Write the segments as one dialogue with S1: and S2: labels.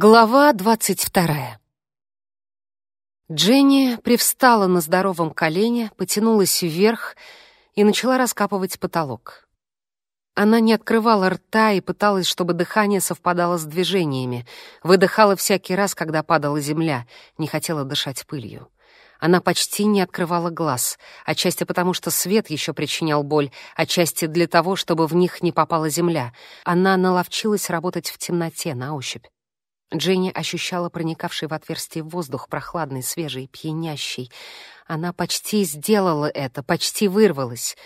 S1: Глава двадцать вторая. Дженни привстала на здоровом колене, потянулась вверх и начала раскапывать потолок. Она не открывала рта и пыталась, чтобы дыхание совпадало с движениями, выдыхала всякий раз, когда падала земля, не хотела дышать пылью. Она почти не открывала глаз, отчасти потому, что свет еще причинял боль, отчасти для того, чтобы в них не попала земля. Она наловчилась работать в темноте на ощупь. Дженни ощущала проникавший в отверстие воздух, прохладный, свежий, пьянящий. Она почти сделала это, почти вырвалась.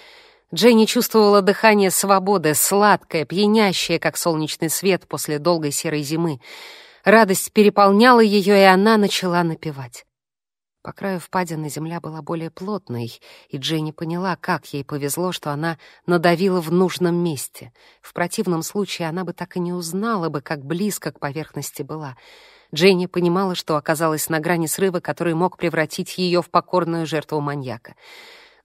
S1: Дженни чувствовала дыхание свободы, сладкое, пьянящее, как солнечный свет после долгой серой зимы. Радость переполняла ее, и она начала напевать. По краю впадины земля была более плотной, и Дженни поняла, как ей повезло, что она надавила в нужном месте. В противном случае она бы так и не узнала бы, как близко к поверхности была. Дженни понимала, что оказалась на грани срыва, который мог превратить ее в покорную жертву маньяка.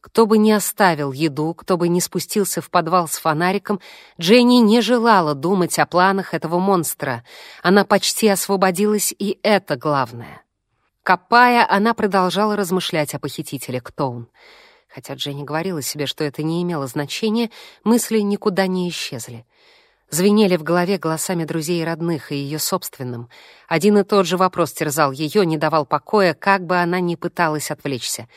S1: Кто бы ни оставил еду, кто бы ни спустился в подвал с фонариком, Дженни не желала думать о планах этого монстра. Она почти освободилась, и это главное. Копая, она продолжала размышлять о похитителе, кто он. Хотя Дженни говорила себе, что это не имело значения, мысли никуда не исчезли. Звенели в голове голосами друзей и родных, и ее собственным. Один и тот же вопрос терзал ее, не давал покоя, как бы она ни пыталась отвлечься.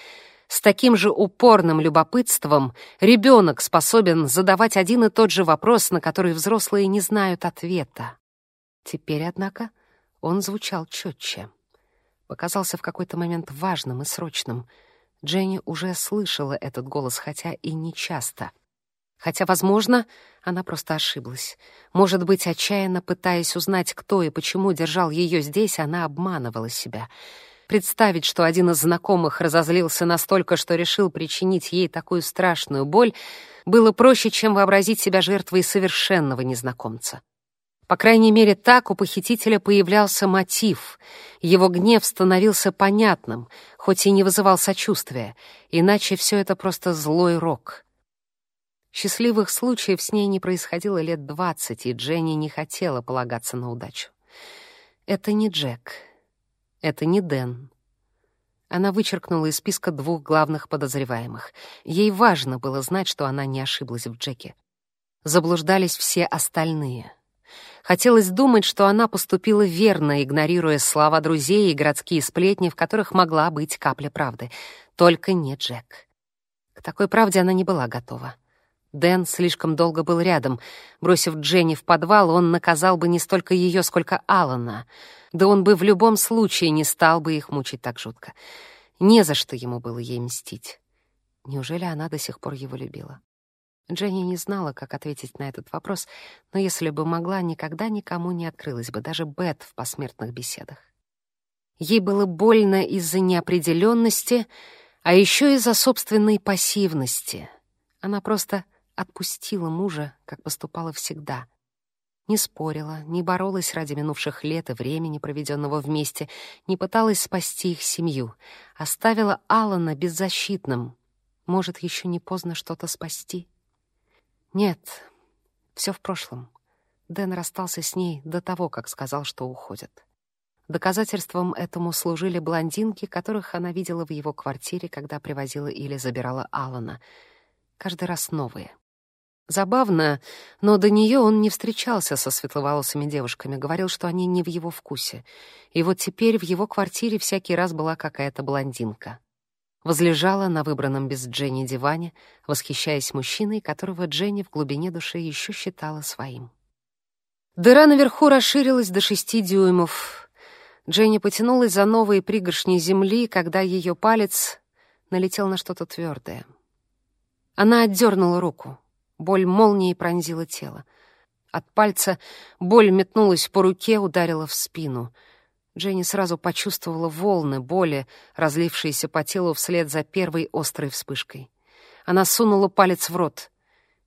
S1: С таким же упорным любопытством ребенок способен задавать один и тот же вопрос, на который взрослые не знают ответа. Теперь, однако, он звучал четче показался в какой-то момент важным и срочным. Дженни уже слышала этот голос, хотя и не часто. Хотя, возможно, она просто ошиблась. Может быть, отчаянно пытаясь узнать, кто и почему держал ее здесь, она обманывала себя. Представить, что один из знакомых разозлился настолько, что решил причинить ей такую страшную боль, было проще, чем вообразить себя жертвой совершенного незнакомца. По крайней мере, так у похитителя появлялся мотив. Его гнев становился понятным, хоть и не вызывал сочувствия, иначе все это просто злой рок. Счастливых случаев с ней не происходило лет двадцать, и Дженни не хотела полагаться на удачу. Это не Джек. Это не Дэн. Она вычеркнула из списка двух главных подозреваемых. Ей важно было знать, что она не ошиблась в Джеке. Заблуждались все остальные — Хотелось думать, что она поступила верно, игнорируя слова друзей и городские сплетни, в которых могла быть капля правды. Только не Джек. К такой правде она не была готова. Дэн слишком долго был рядом. Бросив Дженни в подвал, он наказал бы не столько ее, сколько Алана. Да он бы в любом случае не стал бы их мучить так жутко. Не за что ему было ей мстить. Неужели она до сих пор его любила? Дженни не знала, как ответить на этот вопрос, но если бы могла, никогда никому не открылась бы, даже Бет в посмертных беседах. Ей было больно из-за неопределенности, а еще из-за собственной пассивности. Она просто отпустила мужа, как поступала всегда. Не спорила, не боролась ради минувших лет и времени, проведенного вместе, не пыталась спасти их семью. Оставила Алана беззащитным. Может, еще не поздно что-то спасти? Нет, все в прошлом. Дэн расстался с ней до того, как сказал, что уходит. Доказательством этому служили блондинки, которых она видела в его квартире, когда привозила или забирала Алана. Каждый раз новые. Забавно, но до нее он не встречался со светловолосыми девушками, говорил, что они не в его вкусе. И вот теперь в его квартире всякий раз была какая-то блондинка возлежала на выбранном без Дженни диване, восхищаясь мужчиной, которого Дженни в глубине души еще считала своим. Дыра наверху расширилась до шести дюймов. Дженни потянулась за новые пригоршни земли, когда ее палец налетел на что-то твердое. Она отдернула руку. Боль молнией пронзила тело. От пальца боль метнулась по руке, ударила в спину — Дженни сразу почувствовала волны боли, разлившиеся по телу вслед за первой острой вспышкой. Она сунула палец в рот.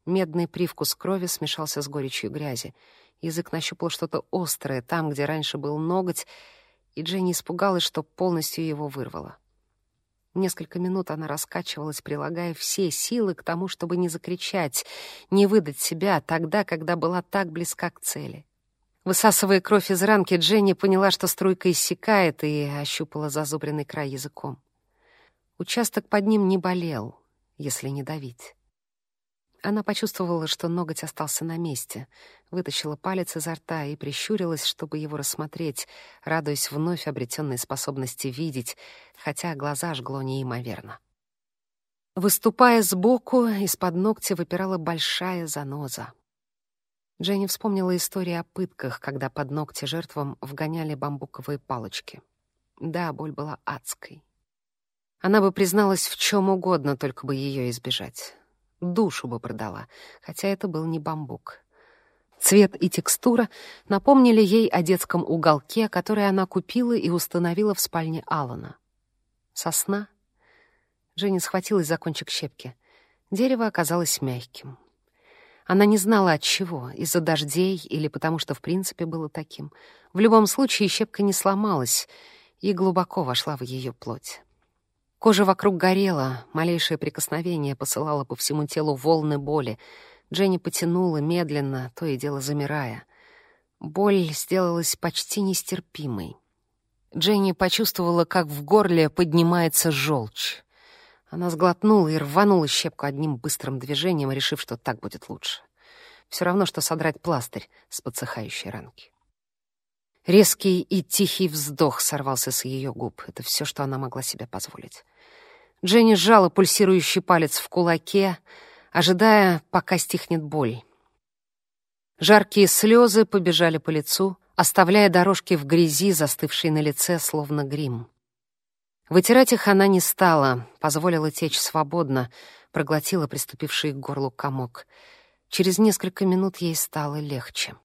S1: Медный привкус крови смешался с горечью грязи. Язык нащупал что-то острое там, где раньше был ноготь, и Дженни испугалась, что полностью его вырвала. Несколько минут она раскачивалась, прилагая все силы к тому, чтобы не закричать, не выдать себя тогда, когда была так близка к цели. Высасывая кровь из ранки, Дженни поняла, что струйка иссякает, и ощупала зазубренный край языком. Участок под ним не болел, если не давить. Она почувствовала, что ноготь остался на месте, вытащила палец изо рта и прищурилась, чтобы его рассмотреть, радуясь вновь обретенной способности видеть, хотя глаза жгло неимоверно. Выступая сбоку, из-под ногтя выпирала большая заноза. Дженни вспомнила историю о пытках, когда под ногти жертвам вгоняли бамбуковые палочки. Да, боль была адской. Она бы призналась в чем угодно, только бы ее избежать душу бы продала, хотя это был не бамбук. Цвет и текстура напомнили ей о детском уголке, который она купила и установила в спальне Алана. Сосна. Женя схватилась за кончик щепки. Дерево оказалось мягким. Она не знала от чего, из-за дождей или потому что в принципе было таким. В любом случае щепка не сломалась и глубоко вошла в ее плоть. Кожа вокруг горела, малейшее прикосновение посылало по всему телу волны боли. Дженни потянула медленно, то и дело замирая. Боль сделалась почти нестерпимой. Дженни почувствовала, как в горле поднимается желчь. Она сглотнула и рванула щепку одним быстрым движением, решив, что так будет лучше. Все равно, что содрать пластырь с подсыхающей ранки. Резкий и тихий вздох сорвался с ее губ. Это все, что она могла себе позволить. Дженни сжала пульсирующий палец в кулаке, ожидая, пока стихнет боль. Жаркие слезы побежали по лицу, оставляя дорожки в грязи, застывшей на лице, словно грим. Вытирать их она не стала, позволила течь свободно, проглотила приступивший к горлу комок. Через несколько минут ей стало легче.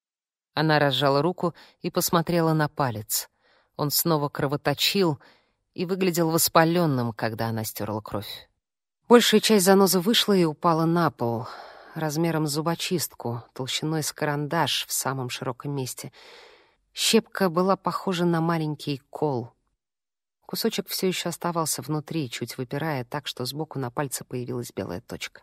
S1: Она разжала руку и посмотрела на палец. Он снова кровоточил — и выглядел воспаленным, когда она стерла кровь. Большая часть занозы вышла и упала на пол, размером с зубочистку, толщиной с карандаш в самом широком месте. Щепка была похожа на маленький кол. Кусочек все еще оставался внутри, чуть выпирая так, что сбоку на пальце появилась белая точка.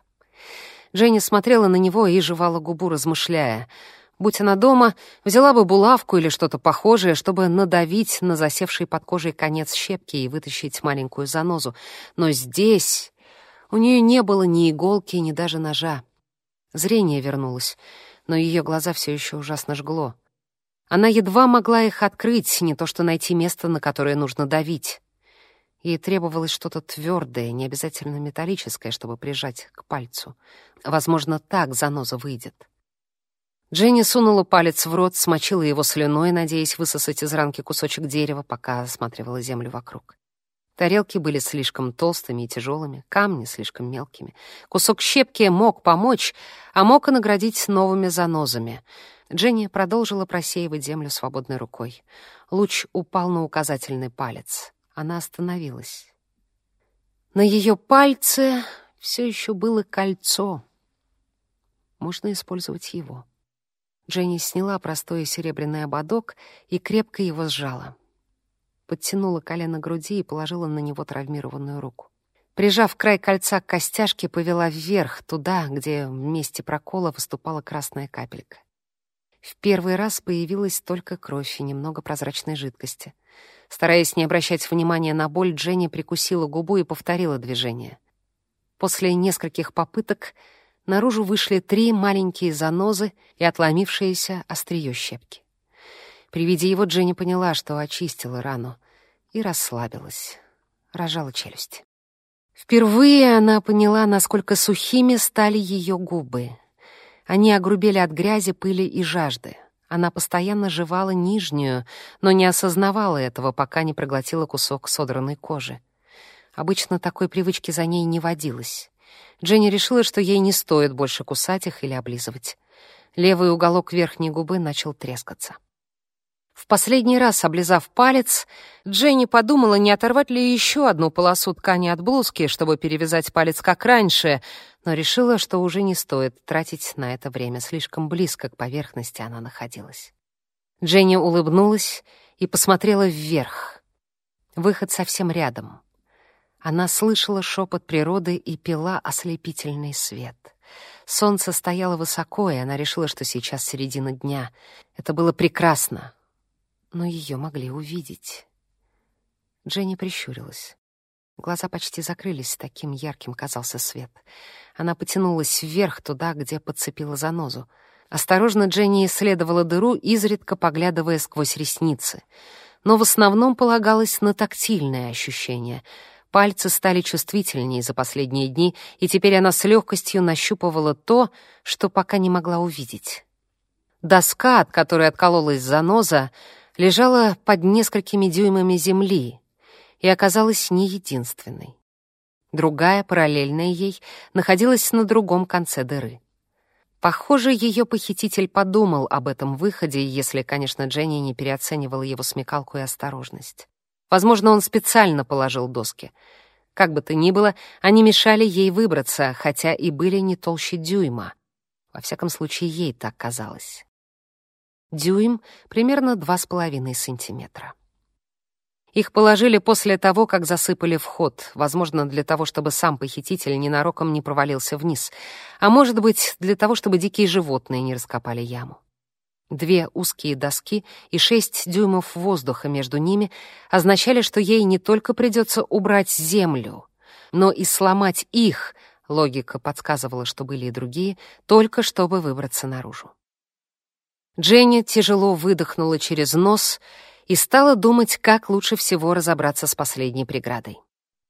S1: Женя смотрела на него и жевала губу, размышляя — Будь она дома, взяла бы булавку или что-то похожее, чтобы надавить на засевший под кожей конец щепки и вытащить маленькую занозу. Но здесь у нее не было ни иголки, ни даже ножа. Зрение вернулось, но ее глаза все еще ужасно жгло. Она едва могла их открыть, не то что найти место, на которое нужно давить. Ей требовалось что-то твердое, не обязательно металлическое, чтобы прижать к пальцу. Возможно, так заноза выйдет. Дженни сунула палец в рот, смочила его слюной, надеясь высосать из ранки кусочек дерева, пока осматривала землю вокруг. Тарелки были слишком толстыми и тяжелыми, камни слишком мелкими. Кусок щепки мог помочь, а мог и наградить новыми занозами. Дженни продолжила просеивать землю свободной рукой. Луч упал на указательный палец. Она остановилась. На ее пальце все еще было кольцо. Можно использовать его. Дженни сняла простой серебряный ободок и крепко его сжала. Подтянула колено груди и положила на него травмированную руку. Прижав край кольца к костяшке, повела вверх, туда, где в месте прокола выступала красная капелька. В первый раз появилась только кровь и немного прозрачной жидкости. Стараясь не обращать внимания на боль, Дженни прикусила губу и повторила движение. После нескольких попыток наружу вышли три маленькие занозы и отломившееся острие щепки. При виде его Дженни поняла, что очистила рану, и расслабилась, рожала челюсть. Впервые она поняла, насколько сухими стали ее губы. Они огрубели от грязи, пыли и жажды. Она постоянно жевала нижнюю, но не осознавала этого, пока не проглотила кусок содранной кожи. Обычно такой привычки за ней не водилось. Дженни решила, что ей не стоит больше кусать их или облизывать. Левый уголок верхней губы начал трескаться. В последний раз, облизав палец, Дженни подумала, не оторвать ли еще одну полосу ткани от блузки, чтобы перевязать палец как раньше, но решила, что уже не стоит тратить на это время, слишком близко к поверхности она находилась. Дженни улыбнулась и посмотрела вверх. Выход совсем рядом. Она слышала шепот природы и пила ослепительный свет. Солнце стояло высоко, и она решила, что сейчас середина дня. Это было прекрасно. Но ее могли увидеть. Дженни прищурилась. Глаза почти закрылись, таким ярким казался свет. Она потянулась вверх, туда, где подцепила занозу. Осторожно Дженни исследовала дыру, изредка поглядывая сквозь ресницы. Но в основном полагалась на тактильное ощущение. Пальцы стали чувствительнее за последние дни, и теперь она с легкостью нащупывала то, что пока не могла увидеть. Доска, от которой откололась заноза, лежала под несколькими дюймами земли, и оказалась не единственной. Другая, параллельная ей, находилась на другом конце дыры. Похоже, ее похититель подумал об этом выходе, если, конечно, Дженни не переоценивала его смекалку и осторожность. Возможно, он специально положил доски. Как бы то ни было, они мешали ей выбраться, хотя и были не толще дюйма. Во всяком случае, ей так казалось. Дюйм — примерно два с половиной сантиметра. Их положили после того, как засыпали вход, возможно, для того, чтобы сам похититель ненароком не провалился вниз, а может быть, для того, чтобы дикие животные не раскопали яму. Две узкие доски и шесть дюймов воздуха между ними означали, что ей не только придется убрать землю, но и сломать их, логика подсказывала, что были и другие, только чтобы выбраться наружу. Дженни тяжело выдохнула через нос и стала думать, как лучше всего разобраться с последней преградой.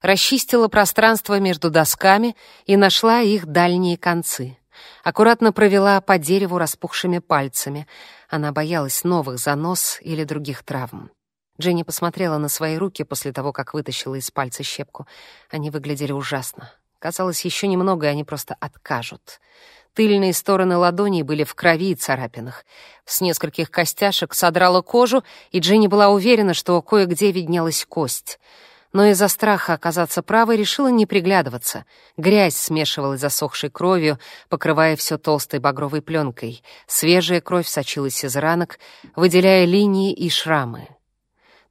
S1: Расчистила пространство между досками и нашла их дальние концы. Аккуратно провела по дереву распухшими пальцами. Она боялась новых занос или других травм. Дженни посмотрела на свои руки после того, как вытащила из пальца щепку. Они выглядели ужасно. Казалось, еще немного, и они просто откажут. Тыльные стороны ладоней были в крови и царапинах. С нескольких костяшек содрала кожу, и Джинни была уверена, что кое-где виднелась кость. Но из-за страха оказаться правой решила не приглядываться. Грязь смешивалась засохшей кровью, покрывая все толстой багровой пленкой. Свежая кровь сочилась из ранок, выделяя линии и шрамы.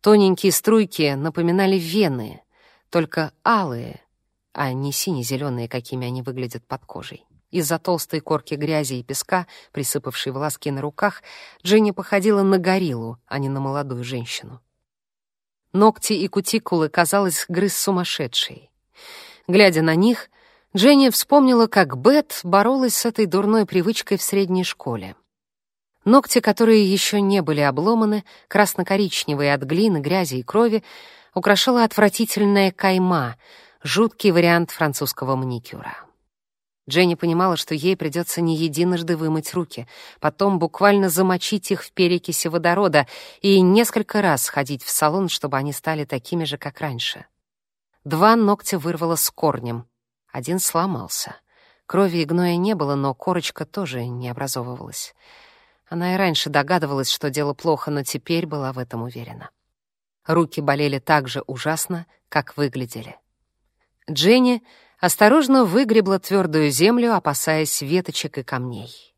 S1: Тоненькие струйки напоминали вены, только алые, а не сине-зеленые, какими они выглядят под кожей. Из-за толстой корки грязи и песка, присыпавшей волоски на руках, Дженни походила на гориллу, а не на молодую женщину. Ногти и кутикулы, казалось, грыз сумасшедший. Глядя на них, Дженни вспомнила, как Бет боролась с этой дурной привычкой в средней школе. Ногти, которые еще не были обломаны, красно-коричневые от глины, грязи и крови, украшала отвратительная кайма, жуткий вариант французского маникюра. Дженни понимала, что ей придется не единожды вымыть руки, потом буквально замочить их в перекиси водорода и несколько раз ходить в салон, чтобы они стали такими же, как раньше. Два ногтя вырвало с корнем. Один сломался. Крови и гноя не было, но корочка тоже не образовывалась. Она и раньше догадывалась, что дело плохо, но теперь была в этом уверена. Руки болели так же ужасно, как выглядели. Дженни осторожно выгребла твердую землю, опасаясь веточек и камней.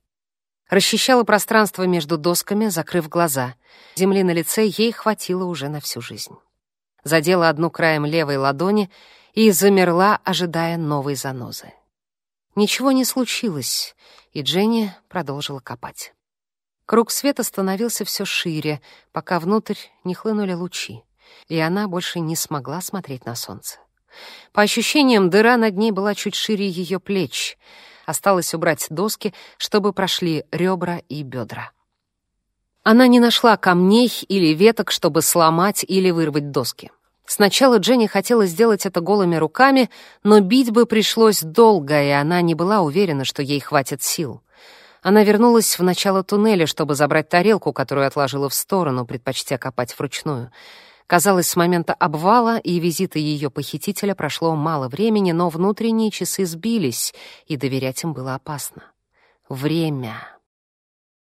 S1: Расчищала пространство между досками, закрыв глаза. Земли на лице ей хватило уже на всю жизнь. Задела одну краем левой ладони и замерла, ожидая новой занозы. Ничего не случилось, и Дженни продолжила копать. Круг света становился все шире, пока внутрь не хлынули лучи, и она больше не смогла смотреть на солнце. По ощущениям, дыра над ней была чуть шире ее плеч. Осталось убрать доски, чтобы прошли ребра и бедра. Она не нашла камней или веток, чтобы сломать или вырвать доски. Сначала Дженни хотела сделать это голыми руками, но бить бы пришлось долго, и она не была уверена, что ей хватит сил. Она вернулась в начало туннеля, чтобы забрать тарелку, которую отложила в сторону, предпочтя копать вручную. Казалось, с момента обвала и визита ее похитителя прошло мало времени, но внутренние часы сбились, и доверять им было опасно. Время.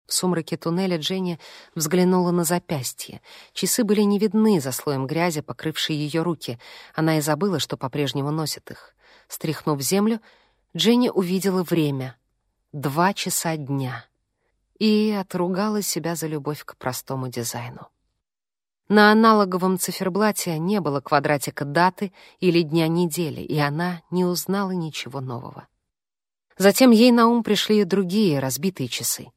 S1: В сумраке туннеля Дженни взглянула на запястье. Часы были не видны за слоем грязи, покрывшей ее руки. Она и забыла, что по-прежнему носит их. Стряхнув землю, Дженни увидела время. Два часа дня. И отругала себя за любовь к простому дизайну. На аналоговом циферблате не было квадратика даты или дня недели, и она не узнала ничего нового. Затем ей на ум пришли другие разбитые часы.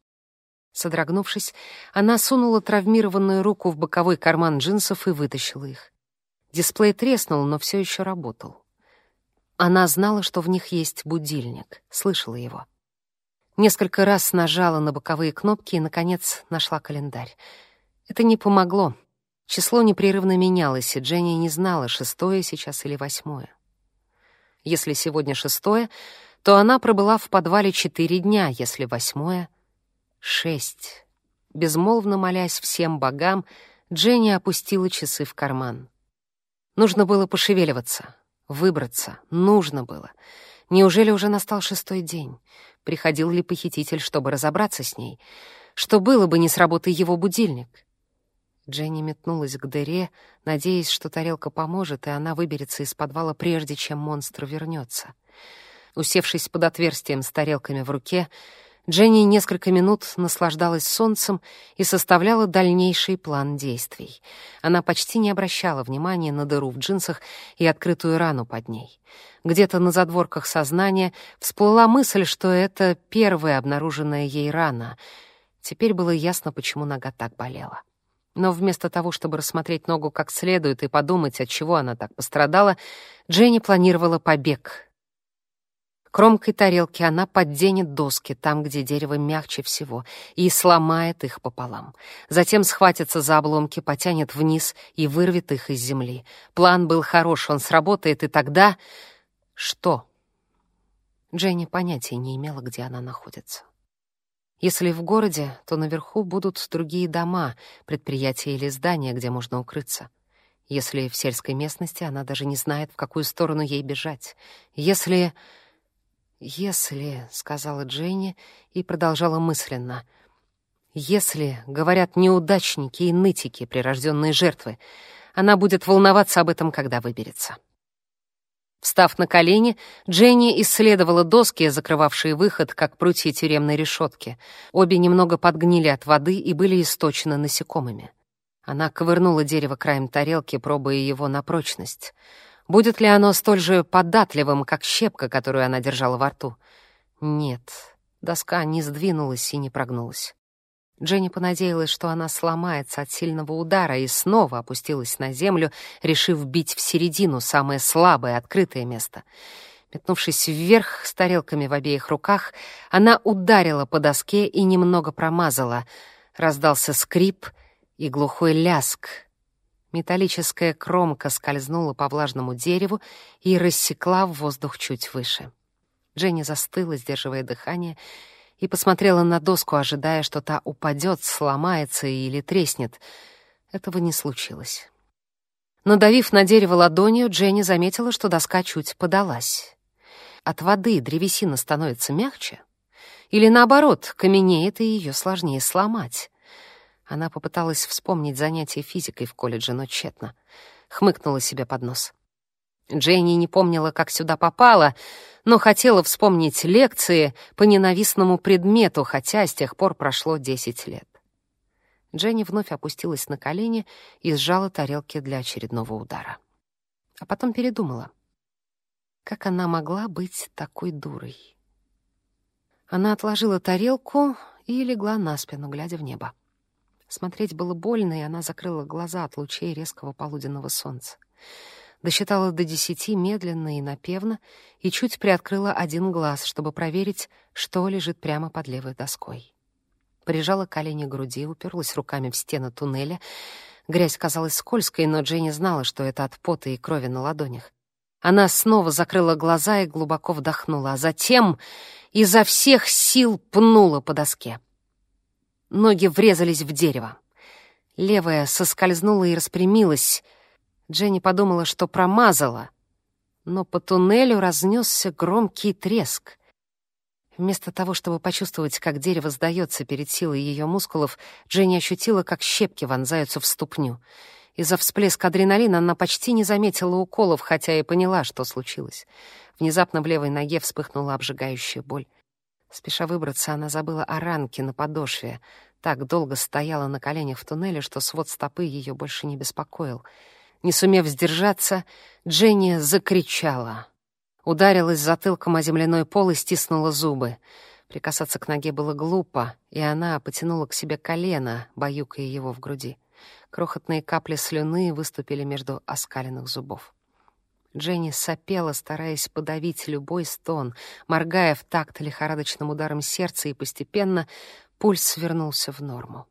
S1: Содрогнувшись, она сунула травмированную руку в боковой карман джинсов и вытащила их. Дисплей треснул, но все еще работал. Она знала, что в них есть будильник, слышала его. Несколько раз нажала на боковые кнопки и, наконец, нашла календарь. Это не помогло. Число непрерывно менялось, и Дженни не знала, шестое сейчас или восьмое. Если сегодня шестое, то она пробыла в подвале четыре дня, если восьмое — шесть. Безмолвно молясь всем богам, Дженни опустила часы в карман. Нужно было пошевеливаться, выбраться, нужно было. Неужели уже настал шестой день? Приходил ли похититель, чтобы разобраться с ней? Что было бы, не сработай его будильник? Дженни метнулась к дыре, надеясь, что тарелка поможет, и она выберется из подвала, прежде чем монстр вернется. Усевшись под отверстием с тарелками в руке, Дженни несколько минут наслаждалась солнцем и составляла дальнейший план действий. Она почти не обращала внимания на дыру в джинсах и открытую рану под ней. Где-то на задворках сознания всплыла мысль, что это первая обнаруженная ей рана. Теперь было ясно, почему нога так болела. Но вместо того, чтобы рассмотреть ногу как следует и подумать, от чего она так пострадала, Дженни планировала побег, Кромкой тарелки она подденет доски там, где дерево мягче всего, и сломает их пополам. Затем схватится за обломки, потянет вниз и вырвет их из земли. План был хорош, он сработает, и тогда... Что? Дженни понятия не имела, где она находится. Если в городе, то наверху будут другие дома, предприятия или здания, где можно укрыться. Если в сельской местности, она даже не знает, в какую сторону ей бежать. Если... «Если», — сказала Дженни и продолжала мысленно, «если, — говорят неудачники и нытики, прирожденные жертвы, она будет волноваться об этом, когда выберется». Встав на колени, Дженни исследовала доски, закрывавшие выход, как прутья тюремной решетки. Обе немного подгнили от воды и были источены насекомыми. Она ковырнула дерево краем тарелки, пробуя его на прочность. Будет ли оно столь же податливым, как щепка, которую она держала во рту? Нет, доска не сдвинулась и не прогнулась. Дженни понадеялась, что она сломается от сильного удара и снова опустилась на землю, решив бить в середину, самое слабое, открытое место. Метнувшись вверх с тарелками в обеих руках, она ударила по доске и немного промазала. Раздался скрип и глухой ляск — Металлическая кромка скользнула по влажному дереву и рассекла в воздух чуть выше. Дженни застыла, сдерживая дыхание, и посмотрела на доску, ожидая, что та упадет, сломается или треснет. Этого не случилось. Надавив на дерево ладонью, Дженни заметила, что доска чуть подалась. От воды древесина становится мягче? Или наоборот, каменеет, и ее сложнее сломать? Она попыталась вспомнить занятия физикой в колледже, но тщетно. Хмыкнула себе под нос. Дженни не помнила, как сюда попала, но хотела вспомнить лекции по ненавистному предмету, хотя с тех пор прошло десять лет. Дженни вновь опустилась на колени и сжала тарелки для очередного удара. А потом передумала. Как она могла быть такой дурой? Она отложила тарелку и легла на спину, глядя в небо. Смотреть было больно, и она закрыла глаза от лучей резкого полуденного солнца. Досчитала до десяти медленно и напевно и чуть приоткрыла один глаз, чтобы проверить, что лежит прямо под левой доской. Прижала колени к груди, уперлась руками в стену туннеля. Грязь казалась скользкой, но Дженни знала, что это от пота и крови на ладонях. Она снова закрыла глаза и глубоко вдохнула, а затем изо всех сил пнула по доске. Ноги врезались в дерево. Левая соскользнула и распрямилась. Дженни подумала, что промазала. Но по туннелю разнесся громкий треск. Вместо того, чтобы почувствовать, как дерево сдается перед силой ее мускулов, Дженни ощутила, как щепки вонзаются в ступню. Из-за всплеска адреналина она почти не заметила уколов, хотя и поняла, что случилось. Внезапно в левой ноге вспыхнула обжигающая боль. Спеша выбраться, она забыла о ранке на подошве. Так долго стояла на коленях в туннеле, что свод стопы ее больше не беспокоил. Не сумев сдержаться, Дженни закричала. Ударилась затылком о земляной пол и стиснула зубы. Прикасаться к ноге было глупо, и она потянула к себе колено, баюкая его в груди. Крохотные капли слюны выступили между оскаленных зубов. Дженни сопела, стараясь подавить любой стон, моргая в такт лихорадочным ударом сердца, и постепенно пульс вернулся в норму.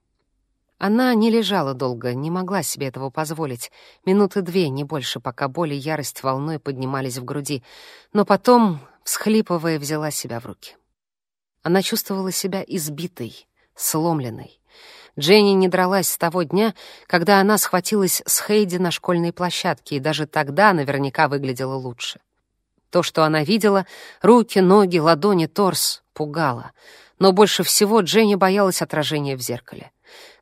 S1: Она не лежала долго, не могла себе этого позволить. Минуты две, не больше, пока боль и ярость волной поднимались в груди. Но потом, всхлипывая, взяла себя в руки. Она чувствовала себя избитой, сломленной. Дженни не дралась с того дня, когда она схватилась с Хейди на школьной площадке, и даже тогда наверняка выглядела лучше. То, что она видела — руки, ноги, ладони, торс — пугало. Но больше всего Дженни боялась отражения в зеркале.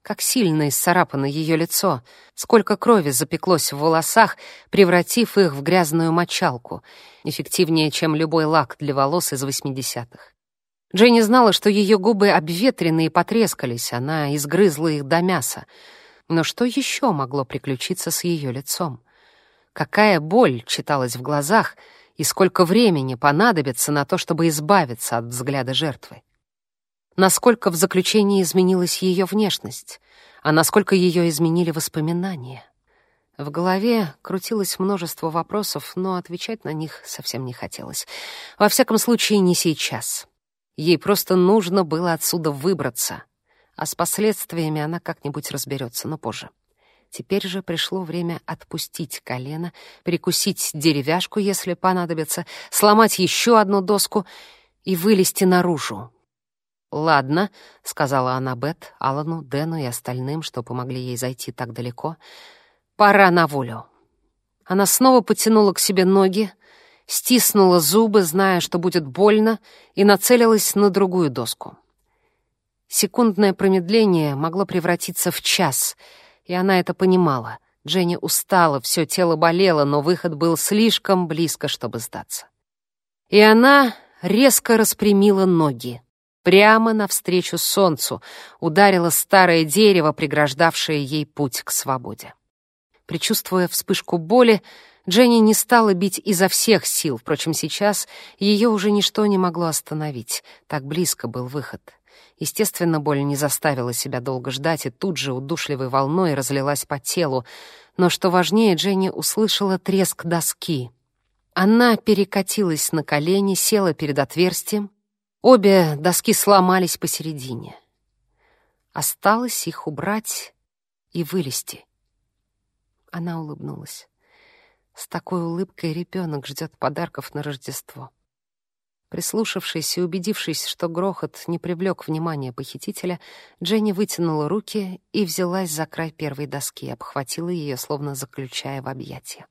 S1: Как сильно исцарапано ее лицо, сколько крови запеклось в волосах, превратив их в грязную мочалку, эффективнее, чем любой лак для волос из восьмидесятых. Дженни знала, что ее губы обветрены и потрескались, она изгрызла их до мяса. Но что еще могло приключиться с ее лицом? Какая боль читалась в глазах, и сколько времени понадобится на то, чтобы избавиться от взгляда жертвы? Насколько в заключении изменилась ее внешность, а насколько ее изменили воспоминания. В голове крутилось множество вопросов, но отвечать на них совсем не хотелось. Во всяком случае, не сейчас. Ей просто нужно было отсюда выбраться, а с последствиями она как-нибудь разберется, но позже. Теперь же пришло время отпустить колено, прикусить деревяшку, если понадобится, сломать еще одну доску и вылезти наружу, «Ладно», — сказала она Бет, Алану, Дэну и остальным, что помогли ей зайти так далеко. «Пора на волю». Она снова потянула к себе ноги, стиснула зубы, зная, что будет больно, и нацелилась на другую доску. Секундное промедление могло превратиться в час, и она это понимала. Дженни устала, все тело болело, но выход был слишком близко, чтобы сдаться. И она резко распрямила ноги. Прямо навстречу солнцу ударило старое дерево, преграждавшее ей путь к свободе. Причувствуя вспышку боли, Дженни не стала бить изо всех сил, впрочем, сейчас ее уже ничто не могло остановить, так близко был выход. Естественно, боль не заставила себя долго ждать и тут же удушливой волной разлилась по телу, но, что важнее, Дженни услышала треск доски. Она перекатилась на колени, села перед отверстием, Обе доски сломались посередине. Осталось их убрать и вылезти. Она улыбнулась. С такой улыбкой ребенок ждет подарков на Рождество. Прислушавшись и убедившись, что грохот не привлек внимания похитителя, Дженни вытянула руки и взялась за край первой доски, обхватила ее, словно заключая в объятия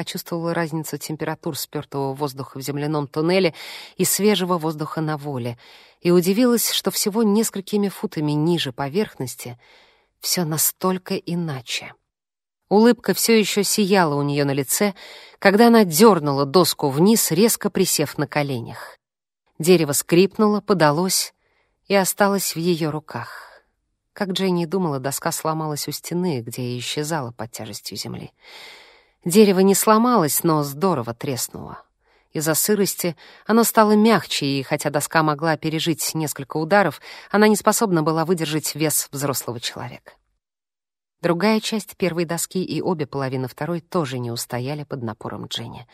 S1: почувствовала разницу температур спёртого воздуха в земляном туннеле и свежего воздуха на воле, и удивилась, что всего несколькими футами ниже поверхности все настолько иначе. Улыбка все еще сияла у нее на лице, когда она дернула доску вниз, резко присев на коленях. Дерево скрипнуло, подалось и осталось в ее руках. Как Дженни думала, доска сломалась у стены, где и исчезала под тяжестью земли. Дерево не сломалось, но здорово треснуло. Из-за сырости оно стало мягче, и хотя доска могла пережить несколько ударов, она не способна была выдержать вес взрослого человека. Другая часть первой доски и обе половины второй тоже не устояли под напором Дженни.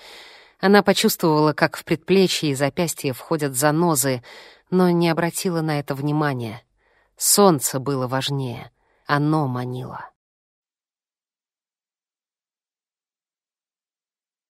S1: Она почувствовала, как в предплечье и запястье входят занозы, но не обратила на это внимания. Солнце было важнее, оно манило.